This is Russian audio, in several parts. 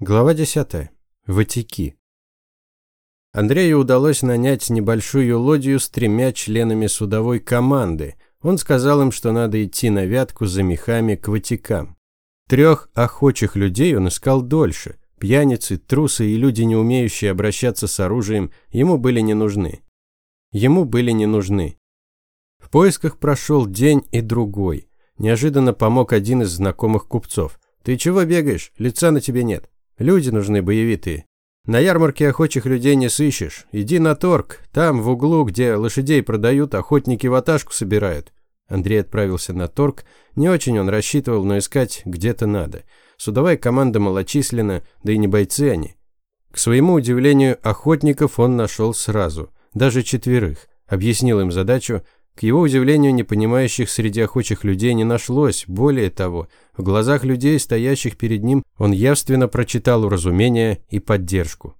Глава 10. Ватики. Андрею удалось нанять небольшую лодью с тремя членами судовой команды. Он сказал им, что надо идти на вятку за мехами к Ватикам. Трех охочих людей он искал дольше. Пьяницы, трусы и люди, не умеющие обращаться с оружием, ему были не нужны. Ему были не нужны. В поисках прошел день и другой. Неожиданно помог один из знакомых купцов. «Ты чего бегаешь? Лица на тебе нет». Люди нужны боевитые. На ярмарке охочих людей не сыщешь. Иди на торг. Там, в углу, где лошадей продают, охотники ваташку собирают. Андрей отправился на торг. Не очень он рассчитывал, но искать где-то надо. Судовая команда малочисленна, да и не бойцы они. К своему удивлению, охотников он нашел сразу. Даже четверых. Объяснил им задачу, к его удивлению, непонимающих среди охочих людей не нашлось. Более того, в глазах людей, стоящих перед ним, он явственно прочитал уразумение и поддержку.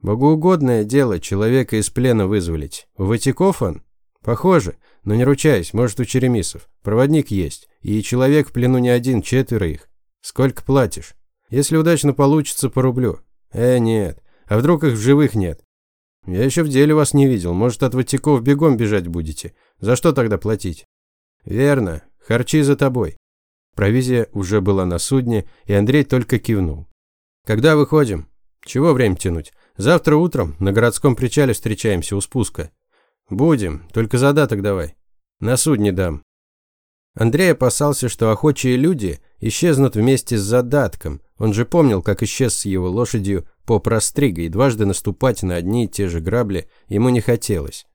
«Богоугодное дело человека из плена вызволить. У Ватиков он?» «Похоже, но не ручаюсь, может, у Черемисов. Проводник есть, и человек в плену не один, четверо их. Сколько платишь? Если удачно получится, по рублю. Э, нет. А вдруг их в живых нет? Я еще в деле вас не видел. Может, от Ватиков бегом бежать будете? За что тогда платить? Верно. Харчи за тобой. Провизия уже была на судне, и Андрей только кивнул. Когда выходим? Чего время тянуть? Завтра утром на городском причале встречаемся у спуска. Будем, только задаток давай. На судне дам. Андрей опасался, что охочие люди исчезнут вместе с задатком. Он же помнил, как исчез с его лошадью по прострига, и дважды наступать на одни и те же грабли ему не хотелось.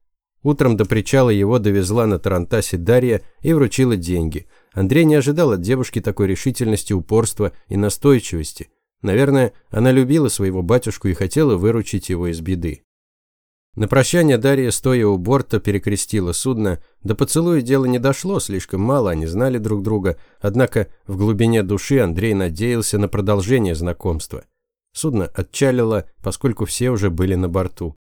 Утром до причала его довезла на Тарантасе Дарья и вручила деньги. Андрей не ожидал от девушки такой решительности, упорства и настойчивости. Наверное, она любила своего батюшку и хотела выручить его из беды. На прощание Дарья, стоя у борта, перекрестила судно. До поцелуя дело не дошло, слишком мало они знали друг друга, однако в глубине души Андрей надеялся на продолжение знакомства. Судно отчалило, поскольку все уже были на борту.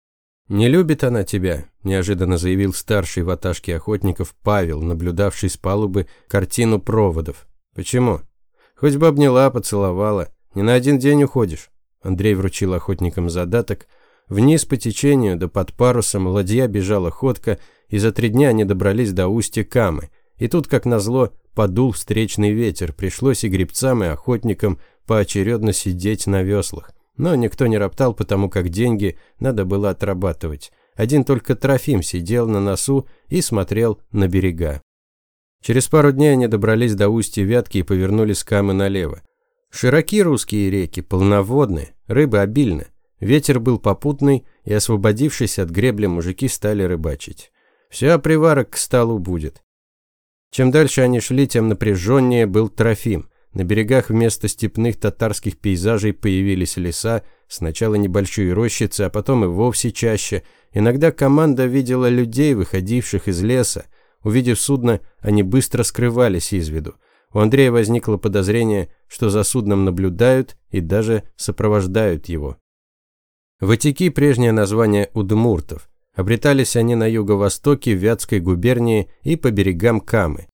«Не любит она тебя», – неожиданно заявил старший в аташке охотников Павел, наблюдавший с палубы картину проводов. «Почему?» «Хоть бы обняла, поцеловала. Не на один день уходишь». Андрей вручил охотникам задаток – Вниз по течению, да под парусом, ладья бежала ходка, и за три дня они добрались до устья Камы. И тут, как назло, подул встречный ветер, пришлось и гребцам, и охотникам поочередно сидеть на веслах. Но никто не роптал, потому как деньги надо было отрабатывать. Один только Трофим сидел на носу и смотрел на берега. Через пару дней они добрались до устья Вятки и повернули с Камы налево. Широки русские реки, полноводные, рыбы обильно. Ветер был попутный, и освободившись от гребли, мужики стали рыбачить. Все, приварок к столу будет. Чем дальше они шли, тем напряженнее был Трофим. На берегах вместо степных татарских пейзажей появились леса, сначала небольшие рощицы, а потом и вовсе чаще. Иногда команда видела людей, выходивших из леса. Увидев судно, они быстро скрывались из виду. У Андрея возникло подозрение, что за судном наблюдают и даже сопровождают его. Ватики – прежнее название удмуртов. Обретались они на юго-востоке Вятской губернии и по берегам Камы.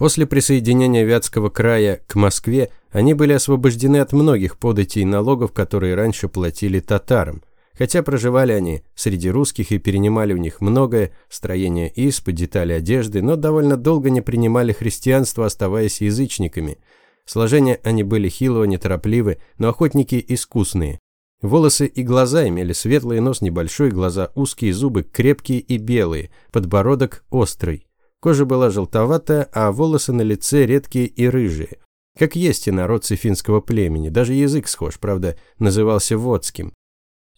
После присоединения Вятского края к Москве они были освобождены от многих податей и налогов, которые раньше платили татарам. Хотя проживали они среди русских и перенимали у них многое, строение исп, детали одежды, но довольно долго не принимали христианство, оставаясь язычниками. Сложения они были хилого, неторопливы, но охотники искусные. Волосы и глаза имели светлый нос небольшой, глаза узкие, зубы крепкие и белые, подбородок острый. Кожа была желтоватая, а волосы на лице редкие и рыжие. Как есть и народцы финского племени, даже язык схож, правда, назывался водским.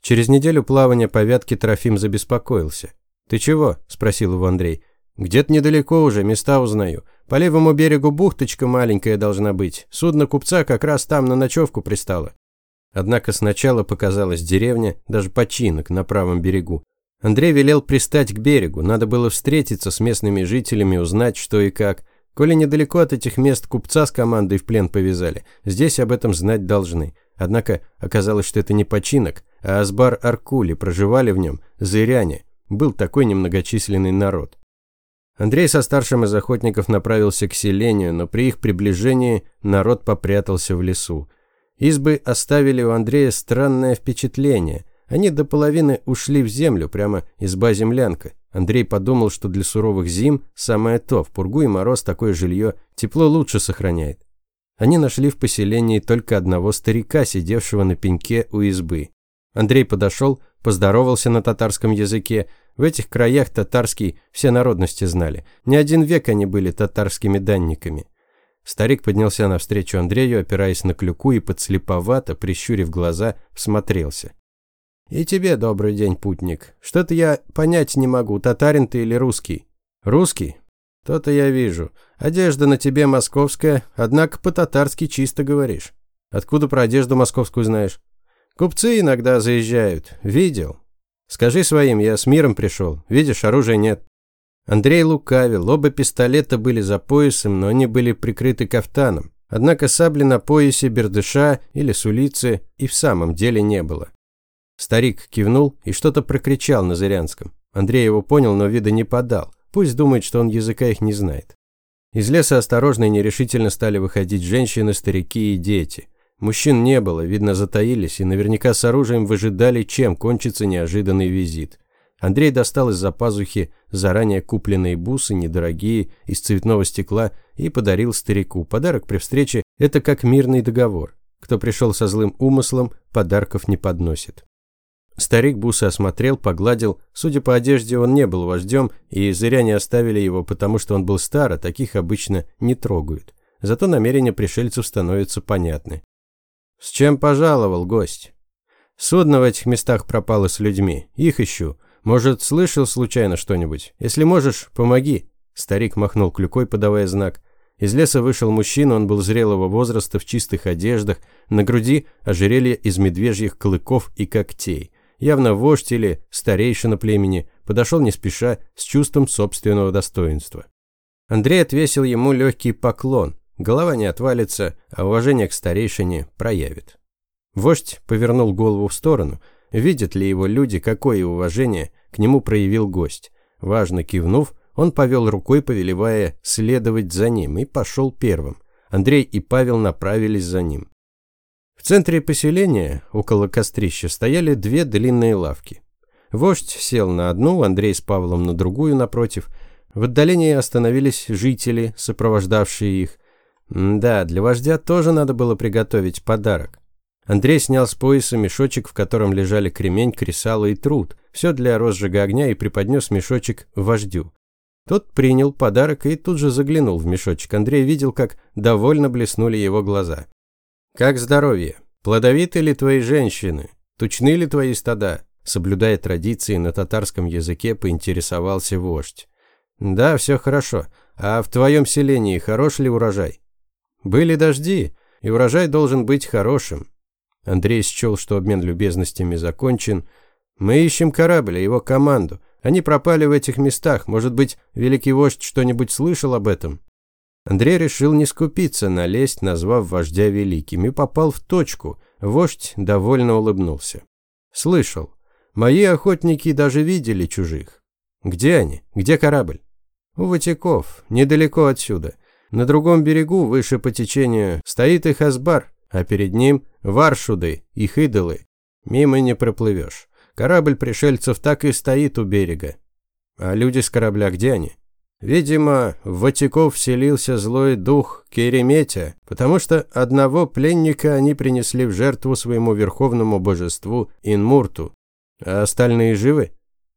Через неделю плавания по вятке Трофим забеспокоился. «Ты чего?» – спросил его Андрей. «Где-то недалеко уже, места узнаю. По левому берегу бухточка маленькая должна быть. Судно купца как раз там на ночевку пристало. Однако сначала показалась деревня, даже починок на правом берегу. Андрей велел пристать к берегу, надо было встретиться с местными жителями, узнать, что и как. Коли недалеко от этих мест купца с командой в плен повязали, здесь об этом знать должны. Однако оказалось, что это не починок, а Асбар Аркули, проживали в нем зыряне. Был такой немногочисленный народ. Андрей со старшим из охотников направился к селению, но при их приближении народ попрятался в лесу. Избы оставили у Андрея странное впечатление. Они до половины ушли в землю, прямо изба-землянка. Андрей подумал, что для суровых зим самое то, в пургу и мороз такое жилье тепло лучше сохраняет. Они нашли в поселении только одного старика, сидевшего на пеньке у избы. Андрей подошел, поздоровался на татарском языке. В этих краях татарский все народности знали. Не один век они были татарскими данниками. Старик поднялся навстречу Андрею, опираясь на клюку и подслеповато, прищурив глаза, всмотрелся. «И тебе добрый день, путник. Что-то я понять не могу, татарин ты или русский?» «Русский? То-то я вижу. Одежда на тебе московская, однако по-татарски чисто говоришь. Откуда про одежду московскую знаешь?» «Купцы иногда заезжают. Видел. Скажи своим, я с миром пришел. Видишь, оружия нет». Андрей лукавил, оба пистолета были за поясом, но они были прикрыты кафтаном. Однако сабли на поясе бердыша или сулицы и в самом деле не было. Старик кивнул и что-то прокричал на Зырянском. Андрей его понял, но вида не подал. Пусть думает, что он языка их не знает. Из леса осторожно и нерешительно стали выходить женщины, старики и дети. Мужчин не было, видно, затаились и наверняка с оружием выжидали, чем кончится неожиданный визит. Андрей достал из-за пазухи заранее купленные бусы, недорогие, из цветного стекла, и подарил старику. Подарок при встрече – это как мирный договор. Кто пришел со злым умыслом, подарков не подносит. Старик бусы осмотрел, погладил. Судя по одежде, он не был вождем, и зря не оставили его, потому что он был стар, а таких обычно не трогают. Зато намерения пришельцев становятся понятны. «С чем пожаловал гость?» «Судно в этих местах пропало с людьми. Их ищу. Может, слышал случайно что-нибудь? Если можешь, помоги». Старик махнул клюкой, подавая знак. Из леса вышел мужчина, он был зрелого возраста, в чистых одеждах, на груди ожерелье из медвежьих клыков и когтей явно вождь или старейшина племени, подошел не спеша, с чувством собственного достоинства. Андрей отвесил ему легкий поклон, голова не отвалится, а уважение к старейшине проявит. Вождь повернул голову в сторону, видят ли его люди, какое уважение к нему проявил гость. Важно кивнув, он повел рукой, повелевая следовать за ним, и пошел первым. Андрей и Павел направились за ним. В центре поселения, около кострища, стояли две длинные лавки. Вождь сел на одну, Андрей с Павлом на другую напротив. В отдалении остановились жители, сопровождавшие их. Да, для вождя тоже надо было приготовить подарок. Андрей снял с пояса мешочек, в котором лежали кремень, кресало и труд. Все для розжига огня и преподнес мешочек вождю. Тот принял подарок и тут же заглянул в мешочек. Андрей видел, как довольно блеснули его глаза. Как здоровье? Плодовиты ли твои женщины? Тучны ли твои стада? Соблюдая традиции на татарском языке, поинтересовался вождь. Да, все хорошо. А в твоем селении хорош ли урожай? Были дожди, и урожай должен быть хорошим. Андрей счел, что обмен любезностями закончен. Мы ищем корабль и его команду. Они пропали в этих местах. Может быть, великий вождь что-нибудь слышал об этом? Андрей решил не скупиться налезть, назвав вождя великим, и попал в точку. Вождь довольно улыбнулся. «Слышал. Мои охотники даже видели чужих. Где они? Где корабль?» «У Ватиков, недалеко отсюда. На другом берегу, выше по течению, стоит их Асбар, а перед ним Варшуды, их идолы. Мимо не проплывешь. Корабль пришельцев так и стоит у берега. А люди с корабля где они?» Видимо, в Ватиков вселился злой дух Кереметя, потому что одного пленника они принесли в жертву своему верховному божеству Инмурту. А остальные живы?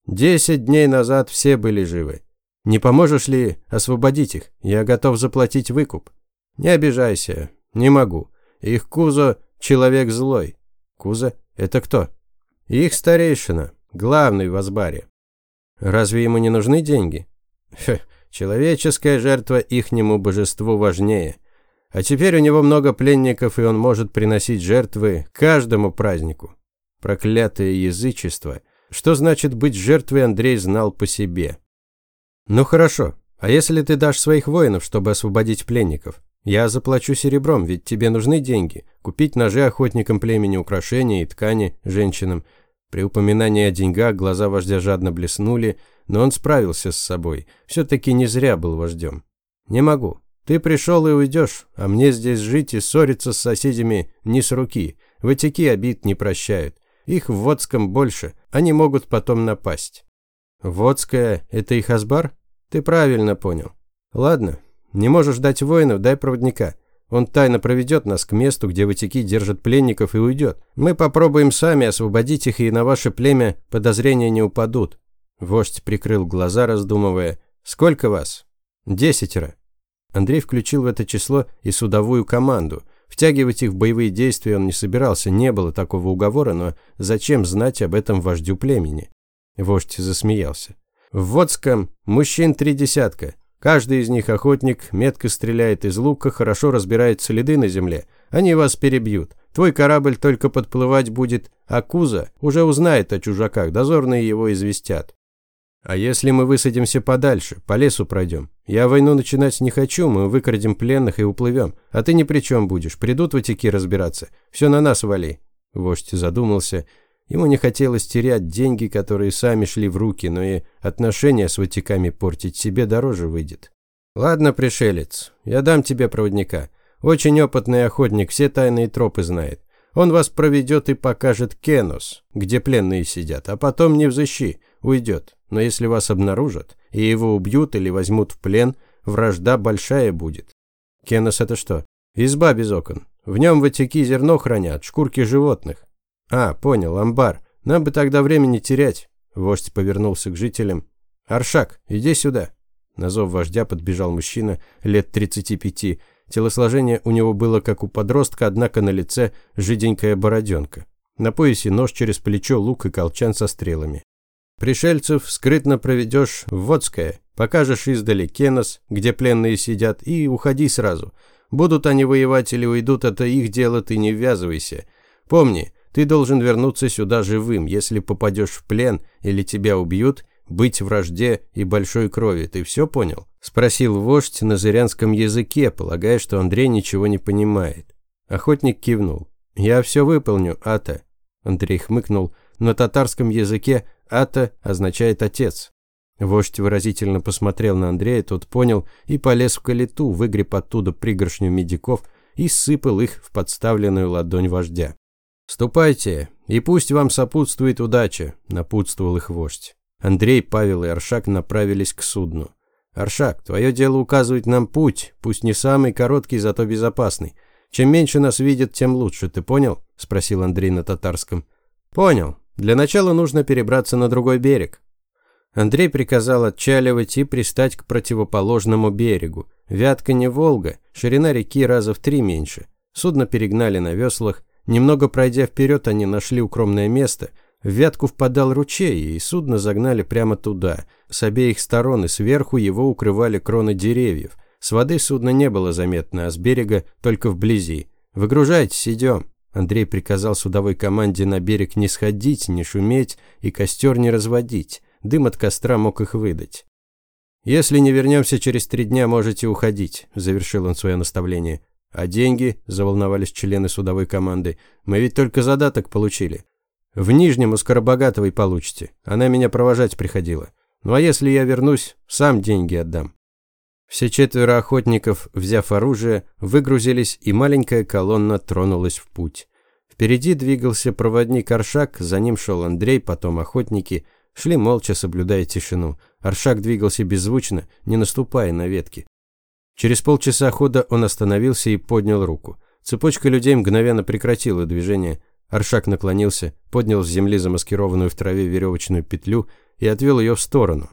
Десять дней назад все были живы. Не поможешь ли освободить их? Я готов заплатить выкуп. Не обижайся, не могу. Их Кузо – человек злой. Кузо – это кто? Их старейшина, главный в Азбаре. Разве ему не нужны деньги? Хе, Человеческая жертва ихнему божеству важнее. А теперь у него много пленников, и он может приносить жертвы каждому празднику. Проклятое язычество. Что значит быть жертвой, Андрей знал по себе. Ну хорошо, а если ты дашь своих воинов, чтобы освободить пленников? Я заплачу серебром, ведь тебе нужны деньги. Купить ножи охотникам племени, украшения и ткани женщинам. При упоминании о деньгах глаза вождя жадно блеснули, но он справился с собой. Все-таки не зря был вождем. «Не могу. Ты пришел и уйдешь, а мне здесь жить и ссориться с соседями не с руки. Ватики обид не прощают. Их в Водском больше, они могут потом напасть. Водская – это их Асбар? Ты правильно понял. Ладно, не можешь дать воинов, дай проводника. Он тайно проведет нас к месту, где ватики держат пленников и уйдет. Мы попробуем сами освободить их, и на ваше племя подозрения не упадут. Вождь прикрыл глаза, раздумывая. Сколько вас? Десятеро. Андрей включил в это число и судовую команду – Втягивать их в боевые действия он не собирался, не было такого уговора, но зачем знать об этом вождю племени? Вождь засмеялся. В Водском мужчин три десятка. Каждый из них охотник, метко стреляет из лука, хорошо разбирает следы на земле. Они вас перебьют. Твой корабль только подплывать будет, а Куза уже узнает о чужаках, дозорные его известят. А если мы высадимся подальше, по лесу пройдем? Я войну начинать не хочу, мы выкрадем пленных и уплывем. А ты ни при чем будешь, придут ватики разбираться. Все на нас вали. Вождь задумался. Ему не хотелось терять деньги, которые сами шли в руки, но и отношения с ватиками портить себе дороже выйдет. Ладно, пришелец, я дам тебе проводника. Очень опытный охотник, все тайные тропы знает. Он вас проведет и покажет Кенос, где пленные сидят, а потом не взыщи, уйдет. Но если вас обнаружат, и его убьют или возьмут в плен, вражда большая будет. Кенос это что? Изба без окон. В нем ватики зерно хранят, шкурки животных. А, понял, амбар. Нам бы тогда времени терять. Вождь повернулся к жителям. Аршак, иди сюда. На зов вождя подбежал мужчина лет 35. Телосложение у него было как у подростка, однако на лице жиденькая бороденка. На поясе нож через плечо, лук и колчан со стрелами. Пришельцев скрытно проведешь в Водское, покажешь издали Кенос, где пленные сидят, и уходи сразу. Будут они воевать или уйдут, это их дело, ты не ввязывайся. Помни, ты должен вернуться сюда живым, если попадешь в плен или тебя убьют, быть вражде и большой крови. Ты все понял? Спросил вождь на зырянском языке, полагая, что Андрей ничего не понимает. Охотник кивнул. «Я все выполню, Ата». Андрей хмыкнул. На татарском языке «Ата» означает «отец». Вождь выразительно посмотрел на Андрея, тот понял и полез в калиту, выгреб оттуда пригоршню медиков и сыпал их в подставленную ладонь вождя. «Ступайте, и пусть вам сопутствует удача», – напутствовал их вождь. Андрей, Павел и Аршак направились к судну. «Аршак, твое дело указывать нам путь, пусть не самый короткий, зато безопасный. Чем меньше нас видят, тем лучше, ты понял?» – спросил Андрей на татарском. «Понял. Для начала нужно перебраться на другой берег. Андрей приказал отчаливать и пристать к противоположному берегу. Вятка не Волга, ширина реки раза в три меньше. Судно перегнали на веслах. Немного пройдя вперед, они нашли укромное место. В Вятку впадал ручей, и судно загнали прямо туда. С обеих сторон и сверху его укрывали кроны деревьев. С воды судно не было заметно, а с берега только вблизи. «Выгружайтесь, идем». Андрей приказал судовой команде на берег не сходить, не шуметь и костер не разводить. Дым от костра мог их выдать. «Если не вернемся через три дня, можете уходить», – завершил он свое наставление. «А деньги?» – заволновались члены судовой команды. «Мы ведь только задаток получили». «В Нижнем у Скоробогатовой получите. Она меня провожать приходила. Ну а если я вернусь, сам деньги отдам». Все четверо охотников, взяв оружие, выгрузились, и маленькая колонна тронулась в путь. Впереди двигался проводник Аршак, за ним шел Андрей, потом охотники. Шли молча, соблюдая тишину. Аршак двигался беззвучно, не наступая на ветки. Через полчаса хода он остановился и поднял руку. Цепочка людей мгновенно прекратила движение. Аршак наклонился, поднял с земли замаскированную в траве веревочную петлю и отвел ее в сторону.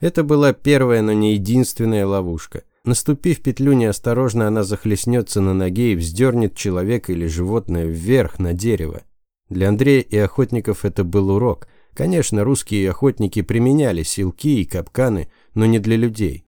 Это была первая, но не единственная ловушка. Наступив петлю неосторожно, она захлестнется на ноге и вздернет человека или животное вверх на дерево. Для Андрея и охотников это был урок. Конечно, русские охотники применяли силки и капканы, но не для людей.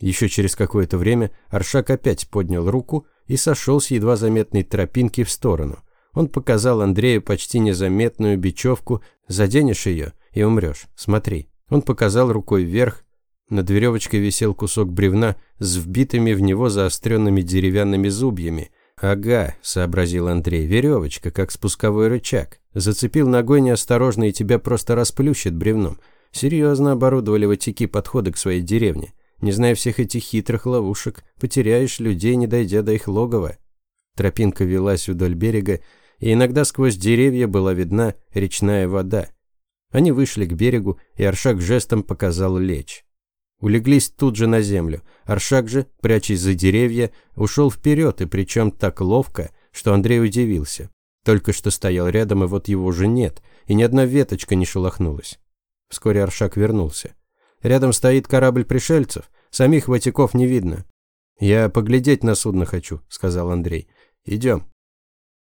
Еще через какое-то время Аршак опять поднял руку и сошел с едва заметной тропинки в сторону. Он показал Андрею почти незаметную бечевку, заденешь ее и умрешь. Смотри. Он показал рукой вверх. Над веревочкой висел кусок бревна с вбитыми в него заостренными деревянными зубьями. «Ага», – сообразил Андрей, – «веревочка, как спусковой рычаг. Зацепил ногой неосторожно и тебя просто расплющит бревном. Серьезно оборудовали ватики подходы к своей деревне. Не зная всех этих хитрых ловушек, потеряешь людей, не дойдя до их логова. Тропинка велась вдоль берега, и иногда сквозь деревья была видна речная вода. Они вышли к берегу, и Аршак жестом показал лечь. Улеглись тут же на землю. Аршак же, прячась за деревья, ушел вперед, и причем так ловко, что Андрей удивился. Только что стоял рядом, и вот его уже нет, и ни одна веточка не шелохнулась. Вскоре Аршак вернулся. Рядом стоит корабль пришельцев, самих ватиков не видно. «Я поглядеть на судно хочу», — сказал Андрей. «Идем».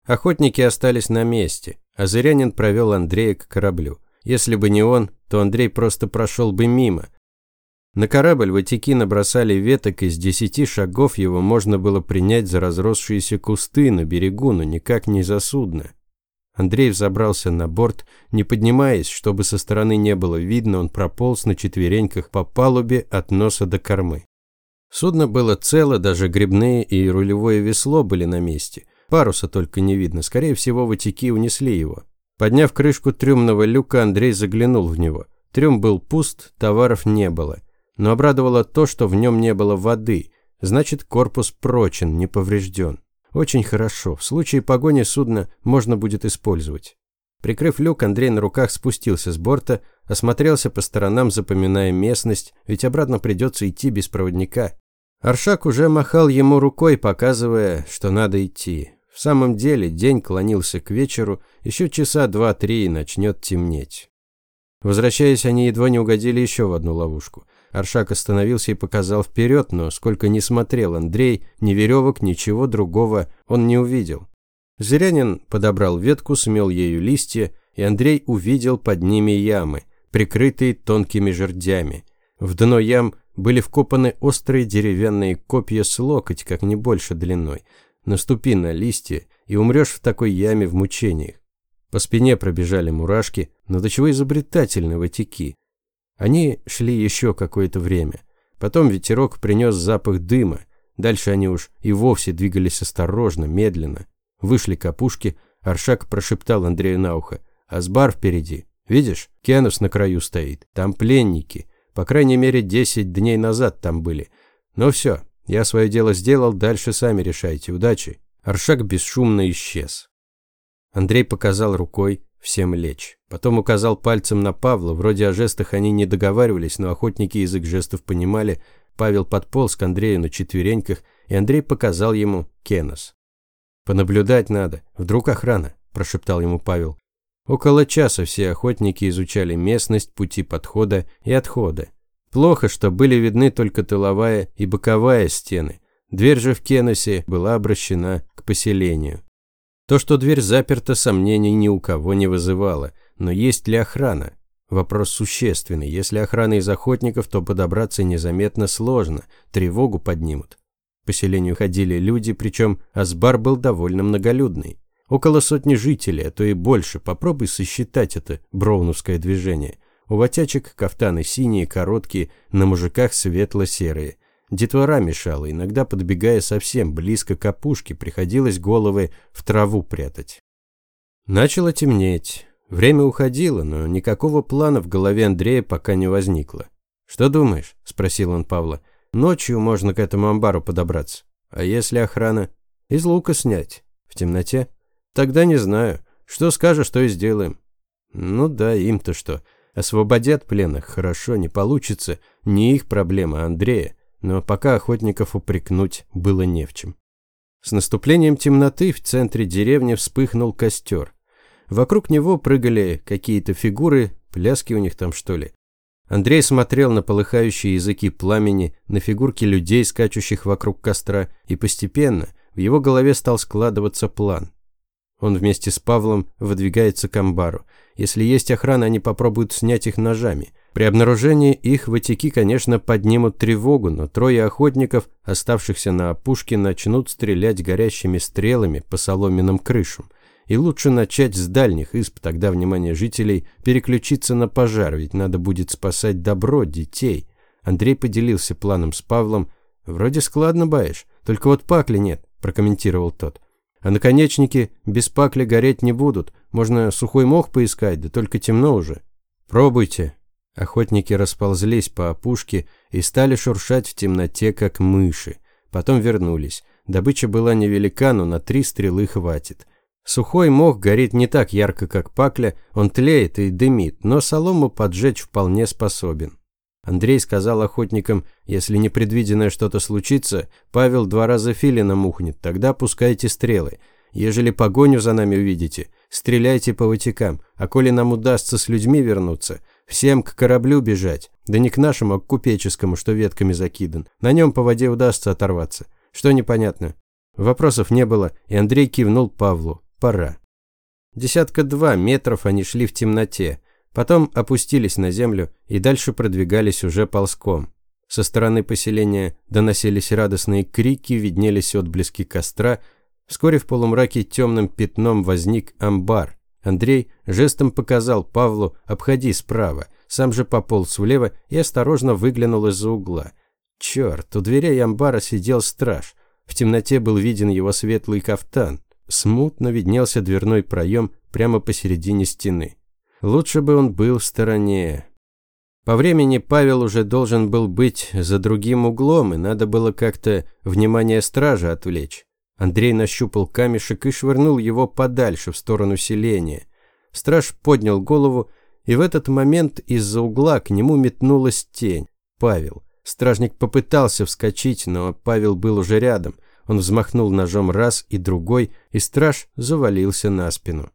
Охотники остались на месте, а Зырянин провел Андрея к кораблю. Если бы не он, то Андрей просто прошел бы мимо, на корабль ватики набросали веток, и с десяти шагов его можно было принять за разросшиеся кусты на берегу, но никак не за судно. Андрей взобрался на борт, не поднимаясь, чтобы со стороны не было видно, он прополз на четвереньках по палубе от носа до кормы. Судно было цело, даже грибные и рулевое весло были на месте. Паруса только не видно, скорее всего, ватики унесли его. Подняв крышку трюмного люка, Андрей заглянул в него. Трюм был пуст, товаров не было но обрадовало то, что в нем не было воды, значит корпус прочен, не поврежден. Очень хорошо, в случае погони судна можно будет использовать. Прикрыв люк, Андрей на руках спустился с борта, осмотрелся по сторонам, запоминая местность, ведь обратно придется идти без проводника. Аршак уже махал ему рукой, показывая, что надо идти. В самом деле день клонился к вечеру, еще часа два-три и начнет темнеть. Возвращаясь, они едва не угодили еще в одну ловушку. Аршак остановился и показал вперед, но сколько ни смотрел Андрей, ни веревок, ничего другого он не увидел. Зырянин подобрал ветку, смел ею листья, и Андрей увидел под ними ямы, прикрытые тонкими жердями. В дно ям были вкопаны острые деревянные копья с локоть, как не больше длиной. Наступи на листья, и умрешь в такой яме в мучениях. По спине пробежали мурашки, но до чего изобретательны ватики. Они шли еще какое-то время. Потом ветерок принес запах дыма. Дальше они уж и вовсе двигались осторожно, медленно. Вышли к опушке, Аршак прошептал Андрею на ухо. «Асбар впереди. Видишь, Кенус на краю стоит. Там пленники. По крайней мере, десять дней назад там были. Ну все, я свое дело сделал, дальше сами решайте. Удачи». Аршак бесшумно исчез. Андрей показал рукой всем лечь. Потом указал пальцем на Павла, вроде о жестах они не договаривались, но охотники язык жестов понимали. Павел подполз к Андрею на четвереньках, и Андрей показал ему Кенос. «Понаблюдать надо, вдруг охрана», – прошептал ему Павел. Около часа все охотники изучали местность, пути подхода и отхода. Плохо, что были видны только тыловая и боковая стены. Дверь же в Кеносе была обращена к поселению. То, что дверь заперта, сомнений ни у кого не вызывало. Но есть ли охрана? Вопрос существенный. Если охрана из охотников, то подобраться незаметно сложно. Тревогу поднимут. К поселению ходили люди, причем Асбар был довольно многолюдный. Около сотни жителей, а то и больше. Попробуй сосчитать это броуновское движение. У ватячек кафтаны синие, короткие, на мужиках светло-серые. Детвора мешала, иногда подбегая совсем близко к опушке, приходилось головы в траву прятать. Начало темнеть. Время уходило, но никакого плана в голове Андрея пока не возникло. «Что думаешь?» – спросил он Павла. «Ночью можно к этому амбару подобраться. А если охрана? Из лука снять. В темноте? Тогда не знаю. Что скажешь, то и сделаем». «Ну да, им-то что. Освободят пленных, хорошо, не получится. Не их проблема, а Андрея но пока охотников упрекнуть было не в чем. С наступлением темноты в центре деревни вспыхнул костер. Вокруг него прыгали какие-то фигуры, пляски у них там что ли. Андрей смотрел на полыхающие языки пламени, на фигурки людей, скачущих вокруг костра, и постепенно в его голове стал складываться план. Он вместе с Павлом выдвигается к амбару. Если есть охрана, они попробуют снять их ножами. При обнаружении их ватики, конечно, поднимут тревогу, но трое охотников, оставшихся на опушке, начнут стрелять горящими стрелами по соломенным крышам. И лучше начать с дальних исп, тогда внимание жителей переключится на пожар, ведь надо будет спасать добро, детей. Андрей поделился планом с Павлом. «Вроде складно баешь, только вот пакли нет», – прокомментировал тот. «А наконечники без пакли гореть не будут, можно сухой мох поискать, да только темно уже». «Пробуйте», Охотники расползлись по опушке и стали шуршать в темноте, как мыши. Потом вернулись. Добыча была невелика, но на три стрелы хватит. Сухой мох горит не так ярко, как пакля, он тлеет и дымит, но солому поджечь вполне способен. Андрей сказал охотникам, если непредвиденное что-то случится, Павел два раза филина мухнет, тогда пускайте стрелы. Ежели погоню за нами увидите, стреляйте по вытекам, а коли нам удастся с людьми вернуться, всем к кораблю бежать, да не к нашему, а к купеческому, что ветками закидан. На нем по воде удастся оторваться. Что непонятно? Вопросов не было, и Андрей кивнул Павлу. Пора. Десятка два метров они шли в темноте, потом опустились на землю и дальше продвигались уже ползком. Со стороны поселения доносились радостные крики, виднелись отблески костра. Вскоре в полумраке темным пятном возник амбар. Андрей жестом показал Павлу «обходи справа», сам же пополз влево и осторожно выглянул из-за угла. Черт, у дверей амбара сидел страж. В темноте был виден его светлый кафтан. Смутно виднелся дверной проем прямо посередине стены. Лучше бы он был в стороне. По времени Павел уже должен был быть за другим углом, и надо было как-то внимание стража отвлечь. Андрей нащупал камешек и швырнул его подальше, в сторону селения. Страж поднял голову, и в этот момент из-за угла к нему метнулась тень. Павел. Стражник попытался вскочить, но Павел был уже рядом – он взмахнул ножом раз и другой, и страж завалился на спину.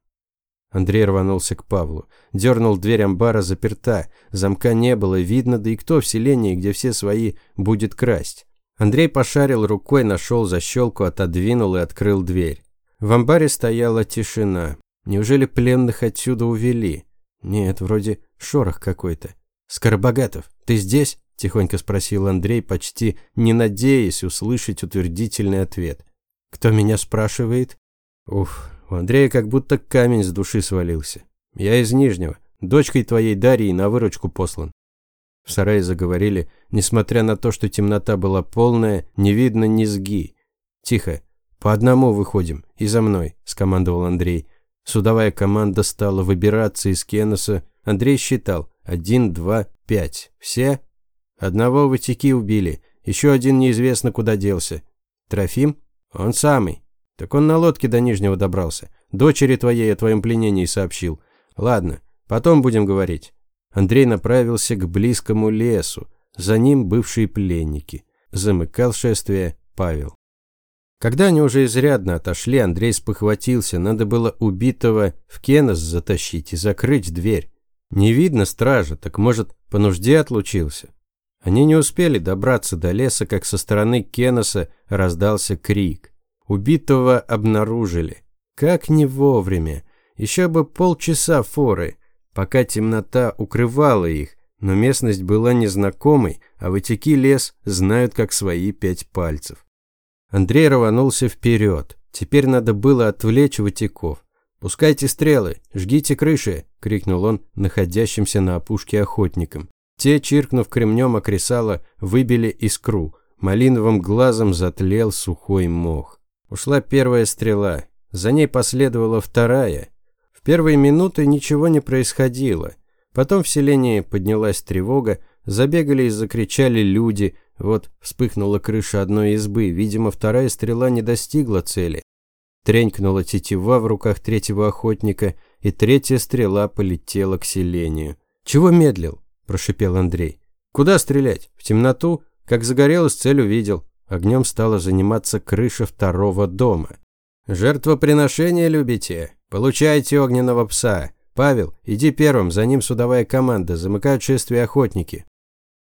Андрей рванулся к Павлу. Дернул дверь амбара заперта. Замка не было, видно, да и кто в селении, где все свои, будет красть. Андрей пошарил рукой, нашел защелку, отодвинул и открыл дверь. В амбаре стояла тишина. Неужели пленных отсюда увели? Нет, вроде шорох какой-то. Скоробогатов, ты здесь? – тихонько спросил Андрей, почти не надеясь услышать утвердительный ответ. «Кто меня спрашивает?» Уф, у Андрея как будто камень с души свалился. «Я из Нижнего. Дочкой твоей Дарьи на выручку послан». В сарае заговорили, несмотря на то, что темнота была полная, не видно низги. «Тихо. По одному выходим. И за мной», – скомандовал Андрей. Судовая команда стала выбираться из Кеноса. Андрей считал. Один, два, пять. Все? Одного вытеки убили, еще один неизвестно куда делся. Трофим? Он самый. Так он на лодке до Нижнего добрался. Дочери твоей о твоем пленении сообщил. Ладно, потом будем говорить. Андрей направился к близкому лесу. За ним бывшие пленники. Замыкал шествие Павел. Когда они уже изрядно отошли, Андрей спохватился. Надо было убитого в Кенос затащить и закрыть дверь. Не видно стража, так может, по нужде отлучился. Они не успели добраться до леса, как со стороны Кеноса раздался крик. Убитого обнаружили. Как не вовремя. Еще бы полчаса форы, пока темнота укрывала их, но местность была незнакомой, а вытеки лес знают как свои пять пальцев. Андрей рванулся вперед. Теперь надо было отвлечь вытеков. «Пускайте стрелы, жгите крыши!» – крикнул он находящимся на опушке охотникам. Те, чиркнув кремнем окресала, выбили искру. Малиновым глазом затлел сухой мох. Ушла первая стрела. За ней последовала вторая. Первые минуты ничего не происходило. Потом в селении поднялась тревога, забегали и закричали люди. Вот вспыхнула крыша одной избы. Видимо, вторая стрела не достигла цели. Тренькнула тетива в руках третьего охотника, и третья стрела полетела к селению. Чего медлил? – прошипел Андрей. «Куда стрелять? В темноту? Как загорелось, цель увидел. Огнем стала заниматься крыша второго дома. «Жертвоприношение любите? Получайте огненного пса. Павел, иди первым, за ним судовая команда, замыкают шествие охотники».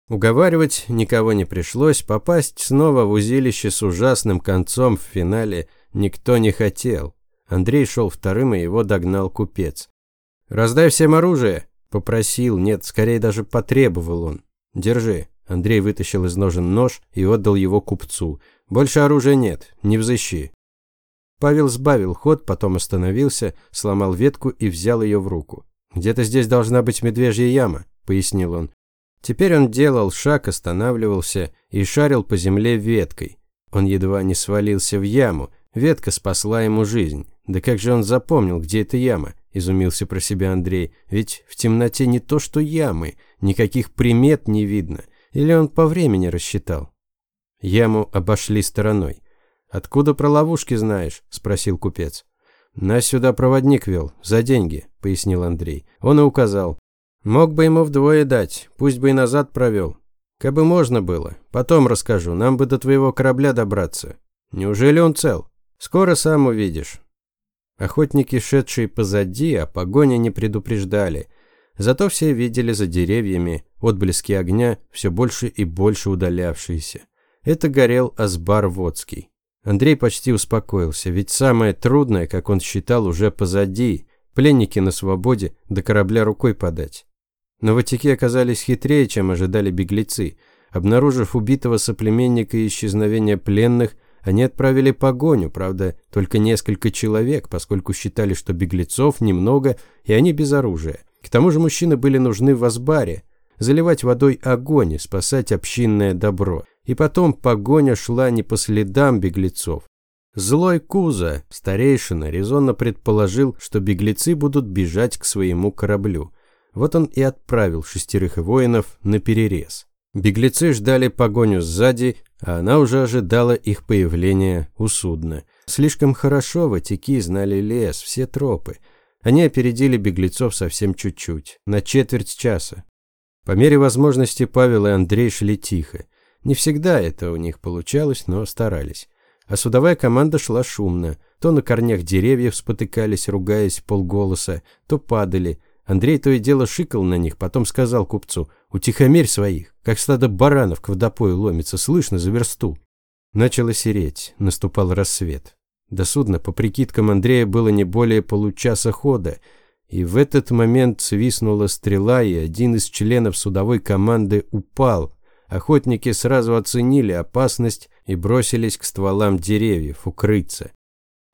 Уговаривать никого не пришлось, попасть снова в узилище с ужасным концом в финале никто не хотел. Андрей шел вторым, и его догнал купец. «Раздай всем оружие!» Попросил, нет, скорее даже потребовал он. Держи. Андрей вытащил из ножен нож и отдал его купцу. Больше оружия нет, не взыщи. Павел сбавил ход, потом остановился, сломал ветку и взял ее в руку. «Где-то здесь должна быть медвежья яма», — пояснил он. Теперь он делал шаг, останавливался и шарил по земле веткой. Он едва не свалился в яму. Ветка спасла ему жизнь. Да как же он запомнил, где эта яма? – изумился про себя Андрей. «Ведь в темноте не то что ямы, никаких примет не видно. Или он по времени рассчитал?» Яму обошли стороной. «Откуда про ловушки знаешь?» – спросил купец. «Нас сюда проводник вел, за деньги», – пояснил Андрей. Он и указал. «Мог бы ему вдвое дать, пусть бы и назад провел. Кабы можно было, потом расскажу, нам бы до твоего корабля добраться. Неужели он цел? Скоро сам увидишь». Охотники, шедшие позади, о погоне не предупреждали. Зато все видели за деревьями отблески огня, все больше и больше удалявшиеся. Это горел Асбар Водский. Андрей почти успокоился, ведь самое трудное, как он считал, уже позади. Пленники на свободе, до корабля рукой подать. Но ватики оказались хитрее, чем ожидали беглецы. Обнаружив убитого соплеменника и исчезновение пленных, они отправили погоню, правда, только несколько человек, поскольку считали, что беглецов немного, и они без оружия. К тому же мужчины были нужны в Асбаре, заливать водой огонь и спасать общинное добро. И потом погоня шла не по следам беглецов. Злой Куза, старейшина, резонно предположил, что беглецы будут бежать к своему кораблю. Вот он и отправил шестерых воинов на перерез. Беглецы ждали погоню сзади, а она уже ожидала их появления у судна. Слишком хорошо ватики знали лес, все тропы. Они опередили беглецов совсем чуть-чуть, на четверть часа. По мере возможности Павел и Андрей шли тихо. Не всегда это у них получалось, но старались. А судовая команда шла шумно. То на корнях деревьев спотыкались, ругаясь полголоса, то падали. Андрей то и дело шикал на них, потом сказал купцу «Утихомерь своих, как стадо баранов к водопою ломится, слышно за версту». Начало сереть, наступал рассвет. До судна, по прикидкам Андрея, было не более получаса хода, и в этот момент свистнула стрела, и один из членов судовой команды упал, Охотники сразу оценили опасность и бросились к стволам деревьев укрыться.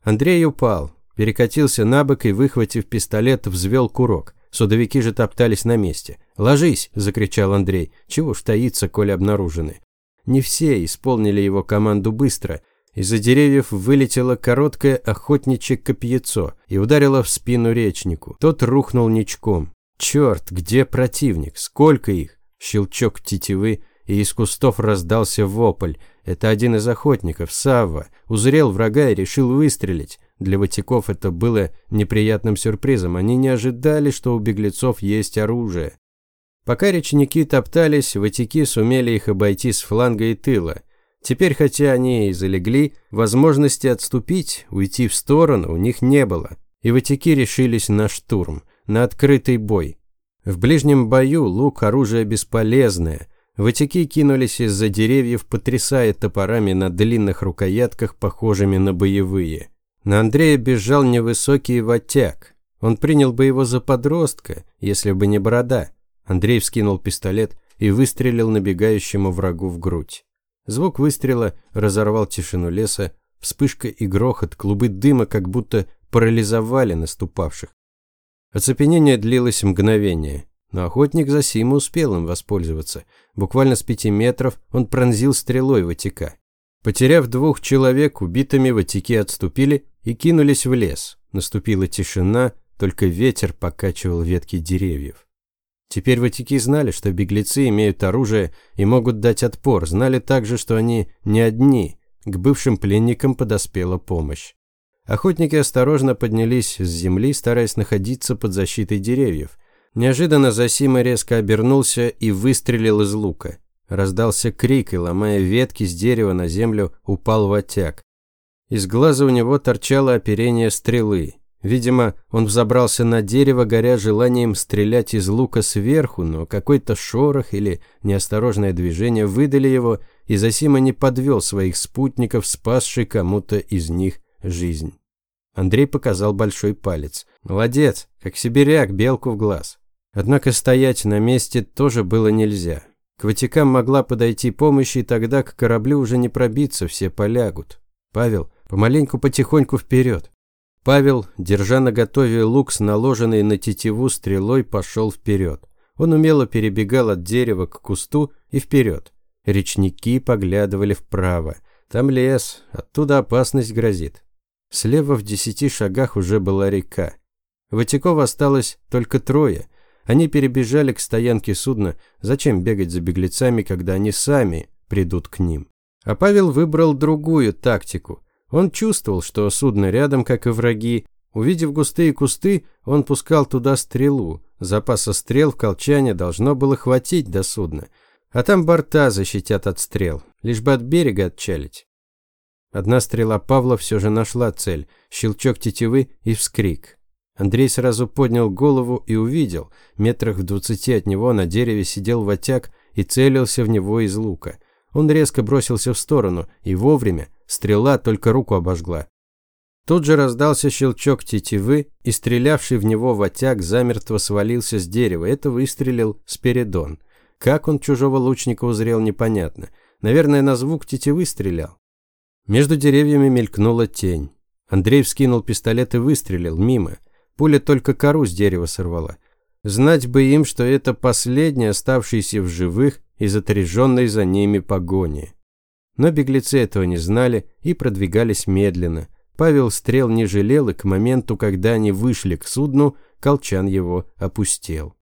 Андрей упал, перекатился на бок и, выхватив пистолет, взвел курок. Судовики же топтались на месте. «Ложись!» – закричал Андрей. «Чего ж таится, коли обнаружены?» Не все исполнили его команду быстро. Из-за деревьев вылетело короткое охотничье копьецо и ударило в спину речнику. Тот рухнул ничком. «Черт, где противник? Сколько их?» Щелчок тетивы – и из кустов раздался вопль. Это один из охотников, Савва, узрел врага и решил выстрелить. Для ватиков это было неприятным сюрпризом. Они не ожидали, что у беглецов есть оружие. Пока речники топтались, ватики сумели их обойти с фланга и тыла. Теперь, хотя они и залегли, возможности отступить, уйти в сторону у них не было. И ватики решились на штурм, на открытый бой. В ближнем бою лук – оружие бесполезное – Ватики кинулись из-за деревьев, потрясая топорами на длинных рукоятках, похожими на боевые. На Андрея бежал невысокий ватяк. Он принял бы его за подростка, если бы не борода. Андрей вскинул пистолет и выстрелил набегающему врагу в грудь. Звук выстрела разорвал тишину леса, вспышка и грохот, клубы дыма как будто парализовали наступавших. Оцепенение длилось мгновение. Но охотник за сим успел им воспользоваться. Буквально с пяти метров он пронзил стрелой Ватика. Потеряв двух человек, убитыми Ватики отступили и кинулись в лес. Наступила тишина, только ветер покачивал ветки деревьев. Теперь Ватики знали, что беглецы имеют оружие и могут дать отпор, знали также, что они не одни. К бывшим пленникам подоспела помощь. Охотники осторожно поднялись с земли, стараясь находиться под защитой деревьев – Неожиданно Засима резко обернулся и выстрелил из лука. Раздался крик, и, ломая ветки с дерева на землю, упал ватяк. Из глаза у него торчало оперение стрелы. Видимо, он взобрался на дерево, горя желанием стрелять из лука сверху, но какой-то шорох или неосторожное движение выдали его, и Засима не подвел своих спутников, спасший кому-то из них жизнь. Андрей показал большой палец. «Молодец, как сибиряк, белку в глаз». Однако стоять на месте тоже было нельзя. К Ватикам могла подойти помощь, и тогда к кораблю уже не пробиться, все полягут. Павел, помаленьку потихоньку вперед. Павел, держа на готове лук с наложенной на тетиву стрелой, пошел вперед. Он умело перебегал от дерева к кусту и вперед. Речники поглядывали вправо. Там лес, оттуда опасность грозит. Слева в десяти шагах уже была река. Ватиков осталось только трое. Они перебежали к стоянке судна. Зачем бегать за беглецами, когда они сами придут к ним? А Павел выбрал другую тактику. Он чувствовал, что судно рядом, как и враги. Увидев густые кусты, он пускал туда стрелу. Запаса стрел в колчане должно было хватить до судна. А там борта защитят от стрел, лишь бы от берега отчалить. Одна стрела Павла все же нашла цель. Щелчок тетивы и вскрик. Андрей сразу поднял голову и увидел. Метрах в двадцати от него на дереве сидел ватяк и целился в него из лука. Он резко бросился в сторону, и вовремя стрела только руку обожгла. Тут же раздался щелчок тетивы, и стрелявший в него ватяк замертво свалился с дерева. Это выстрелил Спиридон. Как он чужого лучника узрел, непонятно. Наверное, на звук тетивы стрелял. Между деревьями мелькнула тень. Андрей вскинул пистолет и выстрелил мимо. Пуля только кору с дерева сорвала. Знать бы им, что это последний, оставшийся в живых и затряженный за ними погони. Но беглецы этого не знали и продвигались медленно. Павел стрел не жалел, и к моменту, когда они вышли к судну, колчан его опустел.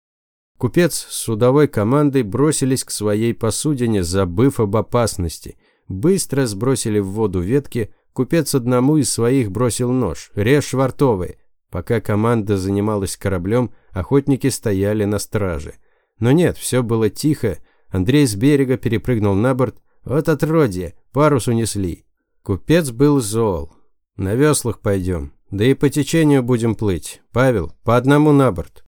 Купец с судовой командой бросились к своей посудине, забыв об опасности. Быстро сбросили в воду ветки, купец одному из своих бросил нож. «Режь швартовые!» Пока команда занималась кораблем, охотники стояли на страже. Но нет, все было тихо. Андрей с берега перепрыгнул на борт. Вот отродье, парус унесли. Купец был зол. На веслах пойдем. Да и по течению будем плыть. Павел, по одному на борт.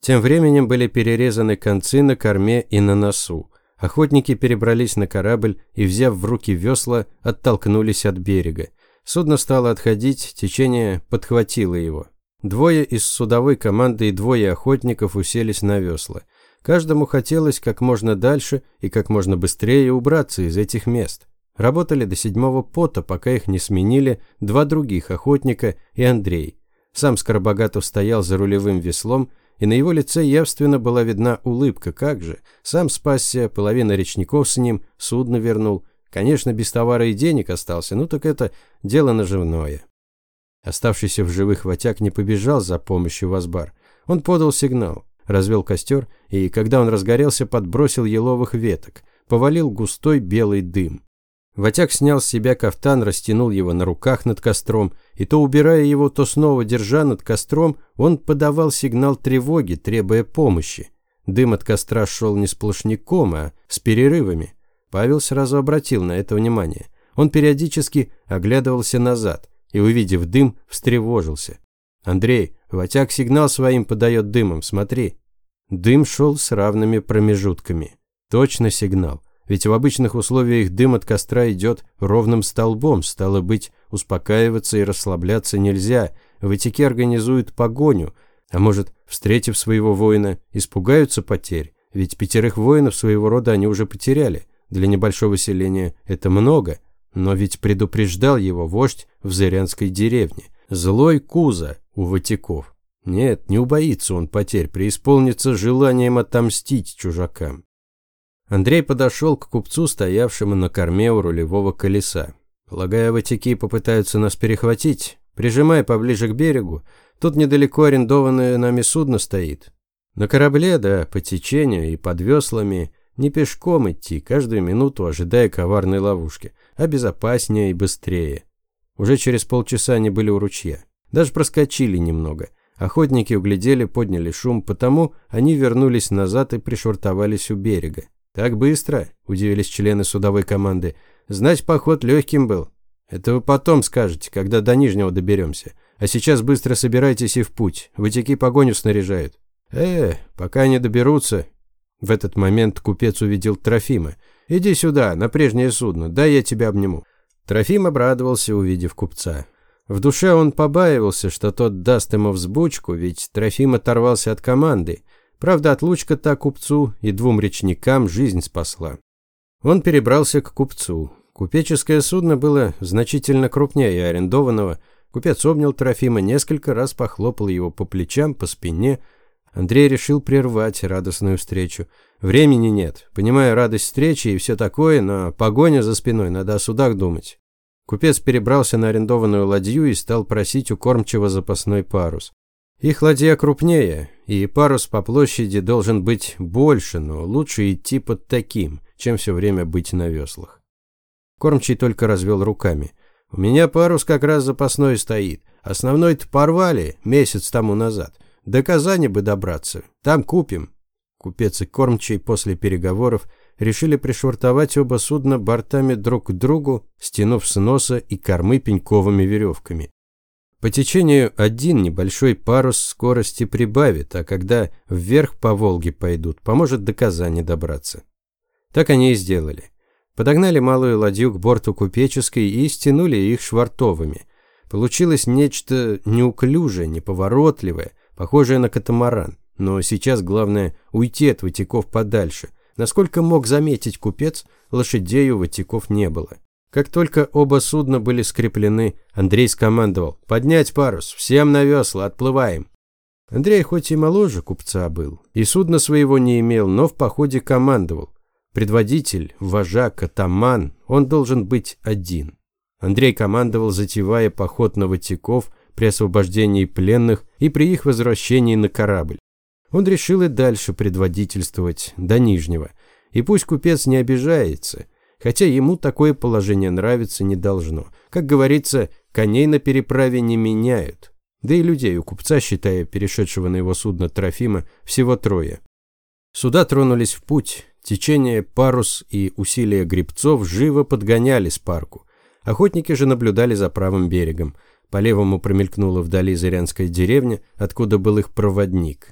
Тем временем были перерезаны концы на корме и на носу. Охотники перебрались на корабль и, взяв в руки весла, оттолкнулись от берега. Судно стало отходить, течение подхватило его. Двое из судовой команды и двое охотников уселись на весла. Каждому хотелось как можно дальше и как можно быстрее убраться из этих мест. Работали до седьмого пота, пока их не сменили два других охотника и Андрей. Сам Скоробогатов стоял за рулевым веслом, и на его лице явственно была видна улыбка. Как же? Сам спасся, половина речников с ним, судно вернул. Конечно, без товара и денег остался, ну так это дело наживное. Оставшийся в живых Ватяк не побежал за помощью в Асбар. Он подал сигнал, развел костер и, когда он разгорелся, подбросил еловых веток, повалил густой белый дым. Ватяк снял с себя кафтан, растянул его на руках над костром, и то убирая его, то снова держа над костром, он подавал сигнал тревоги, требуя помощи. Дым от костра шел не сплошняком, а с перерывами. Павел сразу обратил на это внимание. Он периодически оглядывался назад и, увидев дым, встревожился. «Андрей, Ватяк сигнал своим подает дымом, смотри». Дым шел с равными промежутками. Точно сигнал. Ведь в обычных условиях дым от костра идет ровным столбом, стало быть, успокаиваться и расслабляться нельзя. Ватяки организуют погоню, а может, встретив своего воина, испугаются потерь. Ведь пятерых воинов своего рода они уже потеряли. Для небольшого селения это много, но ведь предупреждал его вождь в Зырянской деревне. Злой Куза у Ватиков. Нет, не убоится он потерь, преисполнится желанием отомстить чужакам. Андрей подошел к купцу, стоявшему на корме у рулевого колеса. Полагая, Ватики попытаются нас перехватить, прижимай поближе к берегу. Тут недалеко арендованное нами судно стоит. На корабле, да, по течению и под веслами, не пешком идти, каждую минуту ожидая коварной ловушки а безопаснее и быстрее. Уже через полчаса они были у ручья. Даже проскочили немного. Охотники углядели, подняли шум, потому они вернулись назад и пришвартовались у берега. «Так быстро?» – удивились члены судовой команды. «Знать, поход легким был. Это вы потом скажете, когда до Нижнего доберемся. А сейчас быстро собирайтесь и в путь. Вытеки погоню снаряжают». «Э, пока они доберутся...» В этот момент купец увидел Трофима. Иди сюда, на прежнее судно, дай я тебя обниму». Трофим обрадовался, увидев купца. В душе он побаивался, что тот даст ему взбучку, ведь Трофим оторвался от команды. Правда, отлучка та купцу и двум речникам жизнь спасла. Он перебрался к купцу. Купеческое судно было значительно крупнее арендованного. Купец обнял Трофима, несколько раз похлопал его по плечам, по спине. Андрей решил прервать радостную встречу. Времени нет. Понимаю радость встречи и все такое, но погоня за спиной, надо о судах думать. Купец перебрался на арендованную ладью и стал просить у кормчего запасной парус. Их ладья крупнее, и парус по площади должен быть больше, но лучше идти под таким, чем все время быть на веслах. Кормчий только развел руками. «У меня парус как раз запасной стоит. Основной-то порвали месяц тому назад. До Казани бы добраться. Там купим». Купец и кормчий после переговоров решили пришвартовать оба судна бортами друг к другу, стянув с носа и кормы пеньковыми веревками. По течению один небольшой парус скорости прибавит, а когда вверх по Волге пойдут, поможет до Казани добраться. Так они и сделали. Подогнали малую ладью к борту купеческой и стянули их швартовыми. Получилось нечто неуклюжее, неповоротливое, похожее на катамаран. Но сейчас главное уйти от вытеков подальше. Насколько мог заметить купец, лошадей у вытеков не было. Как только оба судна были скреплены, Андрей скомандовал «Поднять парус, всем на весла, отплываем». Андрей хоть и моложе купца был, и судна своего не имел, но в походе командовал. Предводитель, вожак, атаман, он должен быть один. Андрей командовал, затевая поход на Ватиков при освобождении пленных и при их возвращении на корабль. Он решил и дальше предводительствовать до Нижнего. И пусть купец не обижается, хотя ему такое положение нравиться не должно. Как говорится, коней на переправе не меняют. Да и людей у купца, считая перешедшего на его судно Трофима, всего трое. Суда тронулись в путь. Течение, парус и усилия грибцов живо подгоняли спарку. Охотники же наблюдали за правым берегом. По левому промелькнула вдали Зырянская деревня, откуда был их проводник.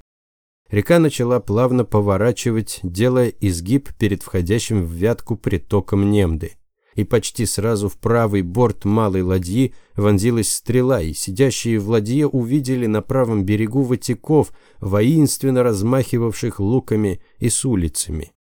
Река начала плавно поворачивать, делая изгиб перед входящим в вятку притоком Немды. И почти сразу в правый борт малой ладьи вонзилась стрела, и сидящие в ладье увидели на правом берегу ватиков, воинственно размахивавших луками и с улицами.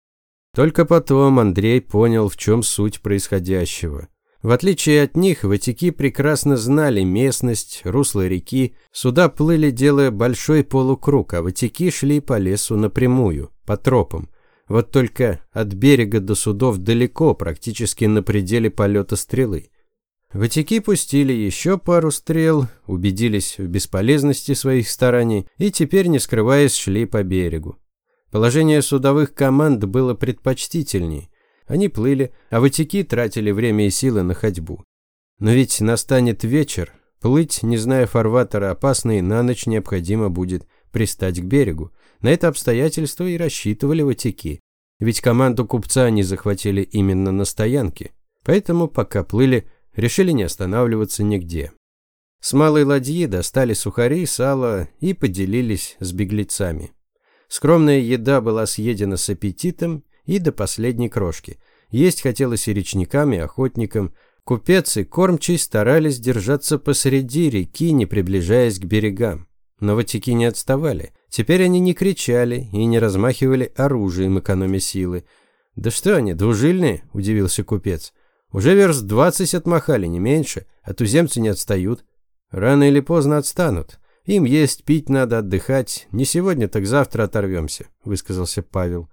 Только потом Андрей понял, в чем суть происходящего. В отличие от них, ватики прекрасно знали местность, русло реки, суда плыли, делая большой полукруг, а ватики шли по лесу напрямую, по тропам. Вот только от берега до судов далеко, практически на пределе полета стрелы. Ватики пустили еще пару стрел, убедились в бесполезности своих стараний и теперь, не скрываясь, шли по берегу. Положение судовых команд было предпочтительней. Они плыли, а ватики тратили время и силы на ходьбу. Но ведь настанет вечер, плыть, не зная фарватера, опасно и на ночь необходимо будет пристать к берегу. На это обстоятельство и рассчитывали ватики. Ведь команду купца они захватили именно на стоянке. Поэтому, пока плыли, решили не останавливаться нигде. С малой ладьи достали сухари, сало и поделились с беглецами. Скромная еда была съедена с аппетитом и до последней крошки. Есть хотелось и речникам, и охотникам. Купец и кормчий старались держаться посреди реки, не приближаясь к берегам. Но ватики не отставали. Теперь они не кричали и не размахивали оружием, экономя силы. «Да что они, двужильные?» – удивился купец. «Уже верст двадцать отмахали, не меньше, а туземцы не отстают. Рано или поздно отстанут. Им есть, пить надо, отдыхать. Не сегодня, так завтра оторвемся», – высказался Павел.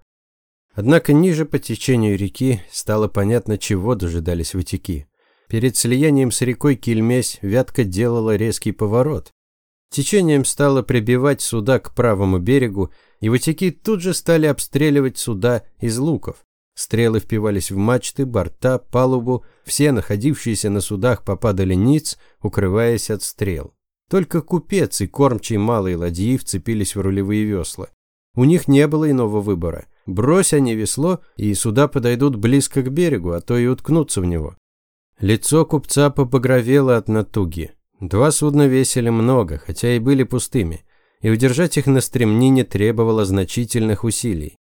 Однако ниже по течению реки стало понятно, чего дожидались вытеки. Перед слиянием с рекой Кельмесь Вятка делала резкий поворот. Течением стало прибивать суда к правому берегу, и вытеки тут же стали обстреливать суда из луков. Стрелы впивались в мачты, борта, палубу, все находившиеся на судах попадали ниц, укрываясь от стрел. Только купец и кормчий малой ладьи вцепились в рулевые весла. У них не было иного выбора. Брось они весло, и суда подойдут близко к берегу, а то и уткнутся в него. Лицо купца побагровело от натуги. Два судна весили много, хотя и были пустыми, и удержать их на стремнине требовало значительных усилий.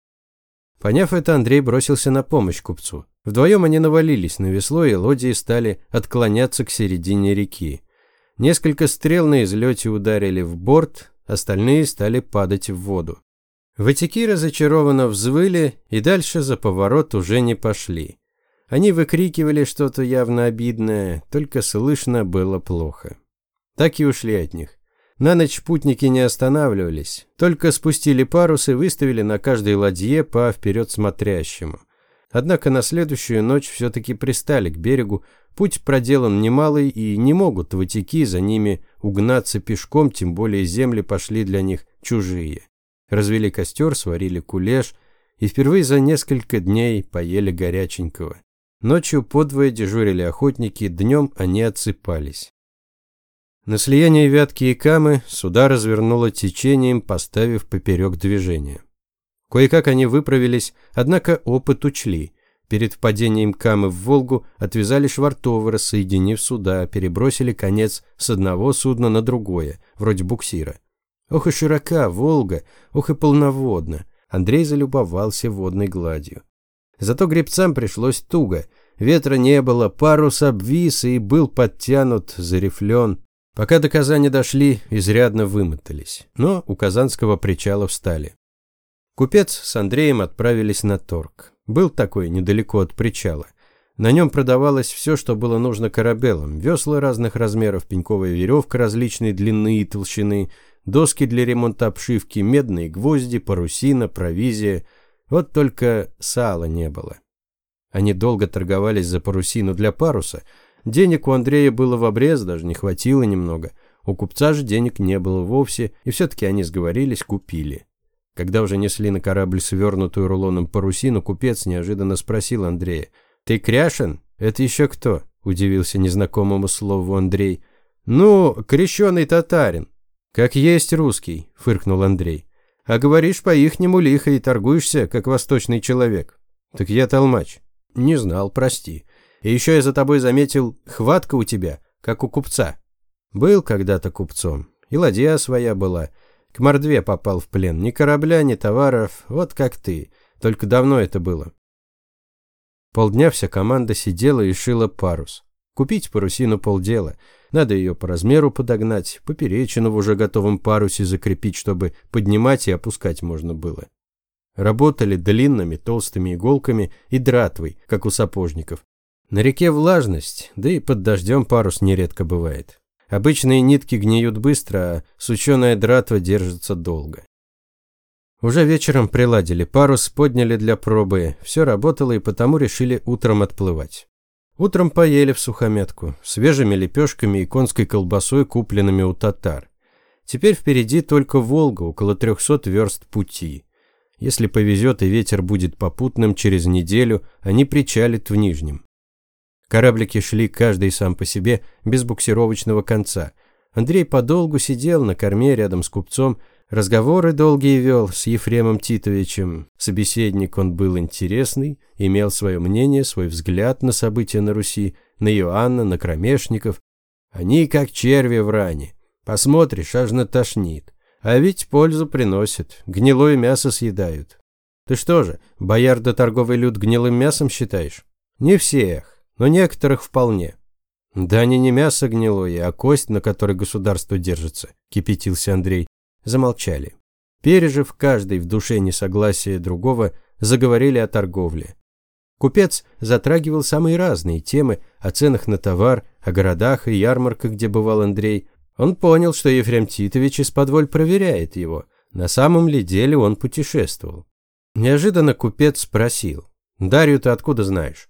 Поняв это, Андрей бросился на помощь купцу. Вдвоем они навалились на весло, и лодии стали отклоняться к середине реки. Несколько стрел на излете ударили в борт, остальные стали падать в воду. Ватики разочарованно взвыли и дальше за поворот уже не пошли. Они выкрикивали что-то явно обидное, только слышно было плохо. Так и ушли от них. На ночь путники не останавливались, только спустили парус и выставили на каждой ладье по вперед смотрящему. Однако на следующую ночь все-таки пристали к берегу, путь проделан немалый, и не могут ватики за ними угнаться пешком, тем более земли пошли для них чужие. Развели костер, сварили кулеш, и впервые за несколько дней поели горяченького. Ночью подвое дежурили охотники, днем они отсыпались. На слиянии Вятки и Камы суда развернуло течением, поставив поперек движения. Кое-как они выправились, однако опыт учли. Перед впадением Камы в Волгу отвязали Швартовы, рассоединив суда, перебросили конец с одного судна на другое, вроде буксира. Ох и широка Волга, ох и полноводна. Андрей залюбовался водной гладью. Зато гребцам пришлось туго. Ветра не было, парус обвис и был подтянут, зарифлен. Пока до Казани дошли, изрядно вымотались, но у казанского причала встали. Купец с Андреем отправились на торг. Был такой недалеко от причала. На нем продавалось все, что было нужно корабелам. Весла разных размеров, пеньковая веревка различной длины и толщины, доски для ремонта обшивки, медные гвозди, парусина, провизия. Вот только сала не было. Они долго торговались за парусину для паруса. Денег у Андрея было в обрез, даже не хватило немного. У купца же денег не было вовсе, и все-таки они сговорились, купили. Когда уже несли на корабль свернутую рулоном парусину, купец неожиданно спросил Андрея. «Ты Кряшин? Это еще кто?» – удивился незнакомому слову Андрей. «Ну, крещеный татарин». «Как есть русский», – фыркнул Андрей. «А говоришь по-ихнему лихо и торгуешься, как восточный человек». «Так я толмач». «Не знал, прости. И еще я за тобой заметил, хватка у тебя, как у купца». «Был когда-то купцом. И ладья своя была». К Мордве попал в плен. Ни корабля, ни товаров, вот как ты. Только давно это было. Полдня вся команда сидела и шила парус. Купить парусину полдела. Надо ее по размеру подогнать, поперечину в уже готовом парусе закрепить, чтобы поднимать и опускать можно было. Работали длинными толстыми иголками и дратвой, как у сапожников. На реке влажность, да и под дождем парус нередко бывает. Обычные нитки гниют быстро, а сученая дратва держится долго. Уже вечером приладили парус, подняли для пробы. Все работало и потому решили утром отплывать. Утром поели в сухометку, свежими лепешками и конской колбасой, купленными у татар. Теперь впереди только Волга, около 300 верст пути. Если повезет и ветер будет попутным, через неделю они причалят в Нижнем. Кораблики шли каждый сам по себе, без буксировочного конца. Андрей подолгу сидел на корме рядом с купцом, разговоры долгие вел с Ефремом Титовичем. Собеседник он был интересный, имел свое мнение, свой взгляд на события на Руси, на Иоанна, на кромешников. Они как черви в ране. Посмотришь, аж натошнит. А ведь пользу приносит, гнилое мясо съедают. Ты что же, бояр да торговый люд гнилым мясом считаешь? Не всех но некоторых вполне. Да они не мясо гнилое, а кость, на которой государство держится, кипятился Андрей. Замолчали. Пережив каждый в душе несогласие другого, заговорили о торговле. Купец затрагивал самые разные темы о ценах на товар, о городах и ярмарках, где бывал Андрей. Он понял, что Ефрем Титович из-под проверяет его. На самом ли деле он путешествовал. Неожиданно купец спросил. «Дарью ты откуда знаешь?»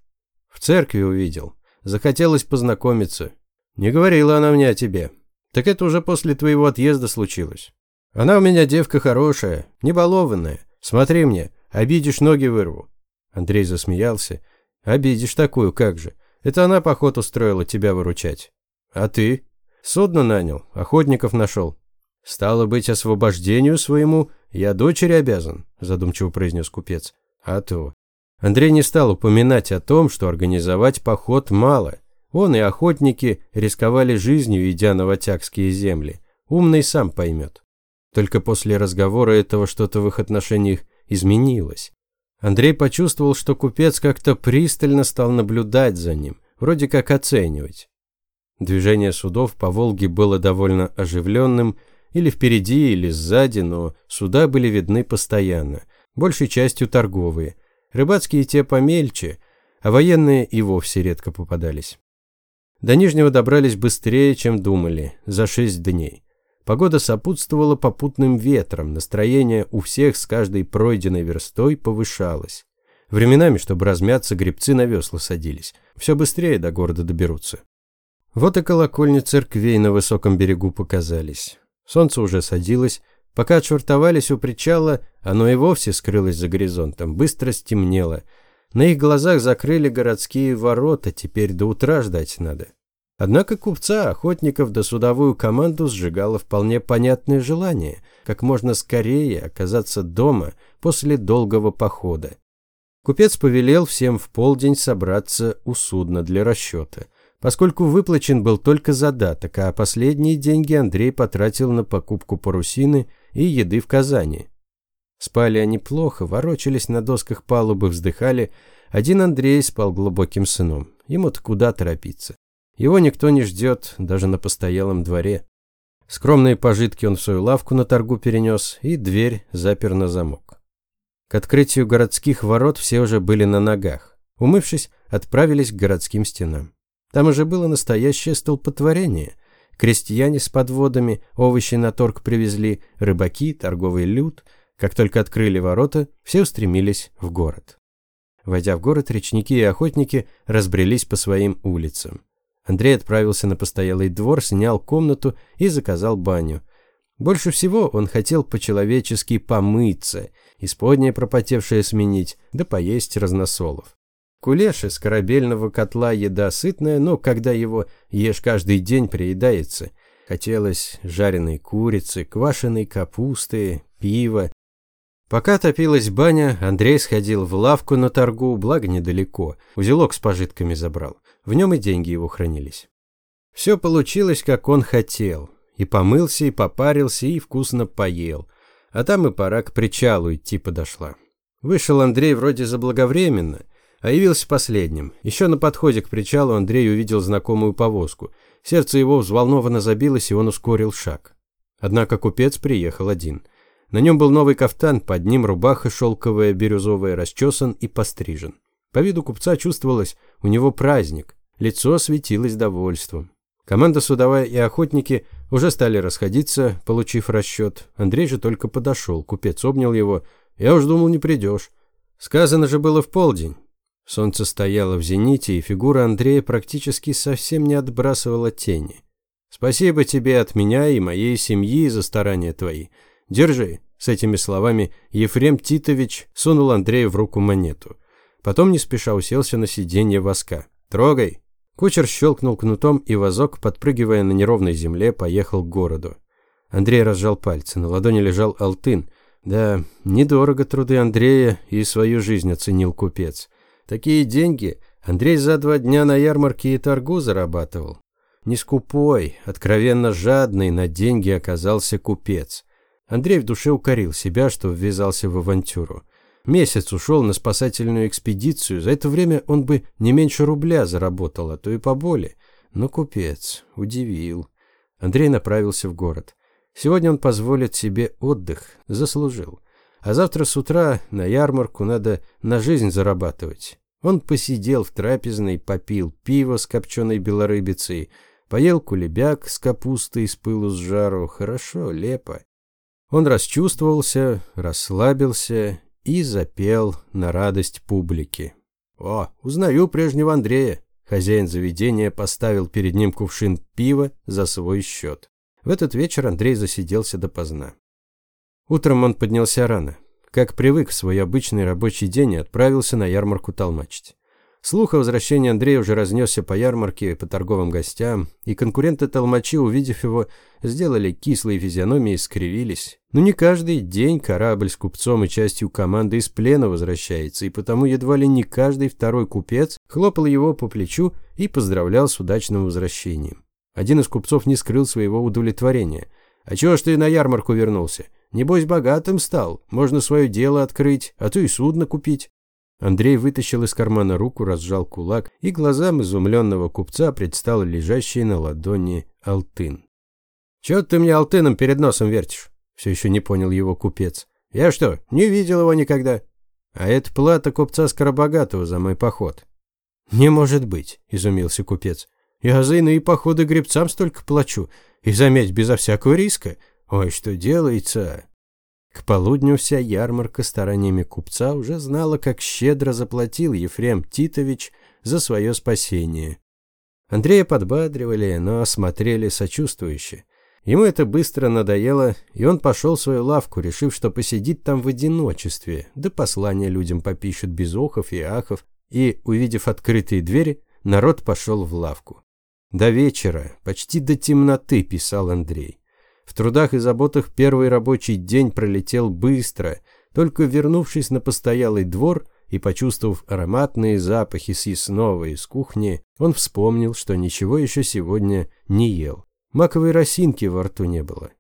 В церкви увидел. Захотелось познакомиться. Не говорила она мне о тебе. Так это уже после твоего отъезда случилось. Она у меня девка хорошая, не балованная. Смотри мне, обидишь, ноги вырву. Андрей засмеялся. Обидишь такую, как же. Это она поход устроила тебя выручать. А ты? Судно нанял, охотников нашел. Стало быть, освобождению своему я дочери обязан, задумчиво произнес купец. А то. Андрей не стал упоминать о том, что организовать поход мало. Он и охотники рисковали жизнью, идя на ватякские земли. Умный сам поймет. Только после разговора этого что-то в их отношениях изменилось. Андрей почувствовал, что купец как-то пристально стал наблюдать за ним, вроде как оценивать. Движение судов по Волге было довольно оживленным, или впереди, или сзади, но суда были видны постоянно, большей частью торговые – Рыбацкие те помельче, а военные и вовсе редко попадались. До Нижнего добрались быстрее, чем думали, за шесть дней. Погода сопутствовала попутным ветром, настроение у всех с каждой пройденной верстой повышалось. Временами, чтобы размяться, гребцы на весла садились. Все быстрее до города доберутся. Вот и колокольни церквей на высоком берегу показались. Солнце уже садилось. Пока отшвартовались у причала, оно и вовсе скрылось за горизонтом. Быстро стемнело. На их глазах закрыли городские ворота, теперь до утра ждать надо. Однако купца, охотников да судовую команду сжигало вполне понятное желание как можно скорее оказаться дома после долгого похода. Купец повелел всем в полдень собраться у судна для расчета, поскольку выплачен был только задаток, а последние деньги Андрей потратил на покупку парусины и еды в Казани. Спали они плохо, ворочались на досках палубы, вздыхали. Один Андрей спал глубоким сном. Ему-то куда торопиться? Его никто не ждет, даже на постоялом дворе. Скромные пожитки он в свою лавку на торгу перенес и дверь запер на замок. К открытию городских ворот все уже были на ногах. Умывшись, отправились к городским стенам. Там уже было настоящее столпотворение. Крестьяне с подводами, овощи на торг привезли, рыбаки, торговый люд. Как только открыли ворота, все устремились в город. Войдя в город, речники и охотники разбрелись по своим улицам. Андрей отправился на постоялый двор, снял комнату и заказал баню. Больше всего он хотел по-человечески помыться, исподнее пропотевшее сменить, да поесть разносолов. Кулеш из корабельного котла еда сытная, но когда его ешь каждый день, приедается. Хотелось жареной курицы, квашеной капусты, пива. Пока топилась баня, Андрей сходил в лавку на торгу, благо недалеко, узелок с пожитками забрал. В нем и деньги его хранились. Все получилось, как он хотел. И помылся, и попарился, и вкусно поел. А там и пора к причалу идти подошла. Вышел Андрей вроде заблаговременно, а явился последним. Еще на подходе к причалу Андрей увидел знакомую повозку. Сердце его взволнованно забилось, и он ускорил шаг. Однако купец приехал один. На нем был новый кафтан, под ним рубаха шелковая, бирюзовая, расчесан и пострижен. По виду купца чувствовалось, у него праздник. Лицо светилось довольством. Команда судовая и охотники уже стали расходиться, получив расчет. Андрей же только подошел, купец обнял его. «Я уж думал, не придешь». Сказано же было в полдень. Солнце стояло в зените, и фигура Андрея практически совсем не отбрасывала тени. «Спасибо тебе от меня и моей семьи за старания твои. Держи». С этими словами Ефрем Титович сунул Андрею в руку монету. Потом не спеша уселся на сиденье воска. «Трогай!» Кучер щелкнул кнутом, и вазок, подпрыгивая на неровной земле, поехал к городу. Андрей разжал пальцы. На ладони лежал алтын. Да, недорого труды Андрея и свою жизнь оценил купец. Такие деньги Андрей за два дня на ярмарке и торгу зарабатывал. Не скупой, откровенно жадный на деньги оказался купец. Андрей в душе укорил себя, что ввязался в авантюру. Месяц ушел на спасательную экспедицию, за это время он бы не меньше рубля заработал, а то и поболее. Но купец удивил. Андрей направился в город. Сегодня он позволит себе отдых, заслужил. А завтра с утра на ярмарку надо на жизнь зарабатывать. Он посидел в трапезной, попил пиво с копченой белорыбицей, поел кулебяк с капустой с пылу с жару. Хорошо, лепо. Он расчувствовался, расслабился и запел на радость публики. «О, узнаю прежнего Андрея!» Хозяин заведения поставил перед ним кувшин пива за свой счет. В этот вечер Андрей засиделся допоздна. Утром он поднялся рано. Как привык в свой обычный рабочий день и отправился на ярмарку толмачить. Слух о возвращении Андрея уже разнесся по ярмарке по торговым гостям, и конкуренты-толмачи, увидев его, сделали кислые физиономии и скривились. Но не каждый день корабль с купцом и частью команды из плена возвращается, и потому едва ли не каждый второй купец хлопал его по плечу и поздравлял с удачным возвращением. Один из купцов не скрыл своего удовлетворения. «А чего ж ты на ярмарку вернулся? Небось, богатым стал. Можно свое дело открыть, а то и судно купить». Андрей вытащил из кармана руку, разжал кулак, и глазам изумленного купца предстал лежащий на ладони алтын. «Чего ты мне алтыном перед носом вертишь?» Все еще не понял его купец. «Я что, не видел его никогда?» «А это плата купца Скоробогатого за мой поход». «Не может быть», – изумился купец. «Я за иные походы гребцам столько плачу, и, заметь, безо всякого риска. Ой, что делается!» К полудню вся ярмарка стараниями купца уже знала, как щедро заплатил Ефрем Титович за свое спасение. Андрея подбадривали, но осмотрели сочувствующе. Ему это быстро надоело, и он пошел в свою лавку, решив, что посидит там в одиночестве, да послание людям попишет без охов и ахов, и, увидев открытые двери, народ пошел в лавку. До вечера, почти до темноты, писал Андрей. В трудах и заботах первый рабочий день пролетел быстро, только вернувшись на постоялый двор и почувствовав ароматные запахи съестного из кухни, он вспомнил, что ничего еще сегодня не ел. Маковой росинки во рту не было.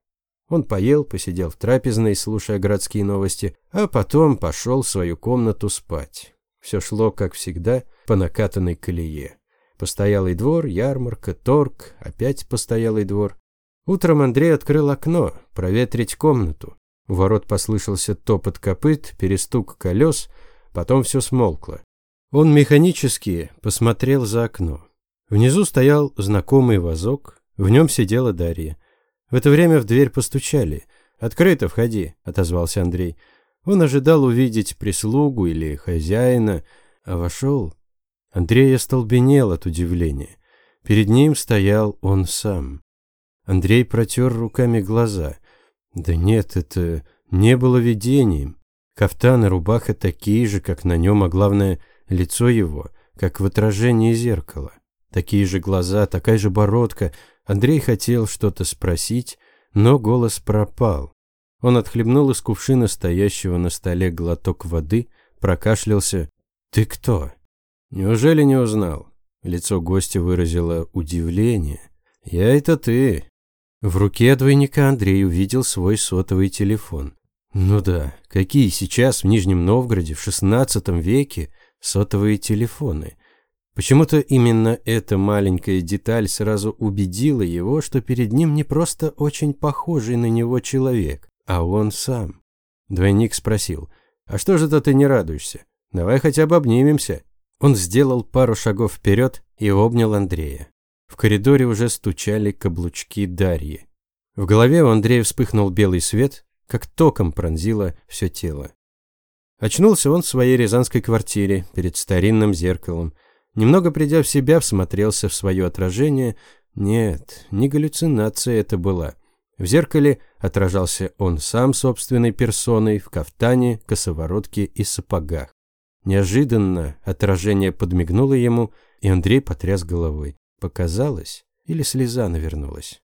Он поел, посидел в трапезной, слушая городские новости, а потом пошел в свою комнату спать. Все шло, как всегда, по накатанной колее. Постоялый двор, ярмарка, торг, опять постоялый двор. Утром Андрей открыл окно, проветрить комнату. У ворот послышался топот копыт, перестук колес, потом все смолкло. Он механически посмотрел за окно. Внизу стоял знакомый вазок, в нем сидела Дарья. В это время в дверь постучали. «Открыто, входи», — отозвался Андрей. Он ожидал увидеть прислугу или хозяина, а вошел. Андрей остолбенел от удивления. Перед ним стоял он сам. Андрей протер руками глаза. Да нет, это не было видением. Кафтан и рубаха такие же, как на нем, а главное, лицо его, как в отражении зеркала. Такие же глаза, такая же бородка. Андрей хотел что-то спросить, но голос пропал. Он отхлебнул из кувшина стоящего на столе глоток воды, прокашлялся. «Ты кто?» «Неужели не узнал?» Лицо гостя выразило удивление. «Я это ты. В руке двойника Андрей увидел свой сотовый телефон. Ну да, какие сейчас в Нижнем Новгороде в XVI веке сотовые телефоны? Почему-то именно эта маленькая деталь сразу убедила его, что перед ним не просто очень похожий на него человек, а он сам. Двойник спросил, «А что же-то ты не радуешься? Давай хотя бы обнимемся». Он сделал пару шагов вперед и обнял Андрея. В коридоре уже стучали каблучки Дарьи. В голове у Андрея вспыхнул белый свет, как током пронзило все тело. Очнулся он в своей рязанской квартире перед старинным зеркалом. Немного придя в себя, всмотрелся в свое отражение. Нет, не галлюцинация это была. В зеркале отражался он сам собственной персоной в кафтане, косоворотке и сапогах. Неожиданно отражение подмигнуло ему, и Андрей потряс головой. Показалось? Или слеза навернулась?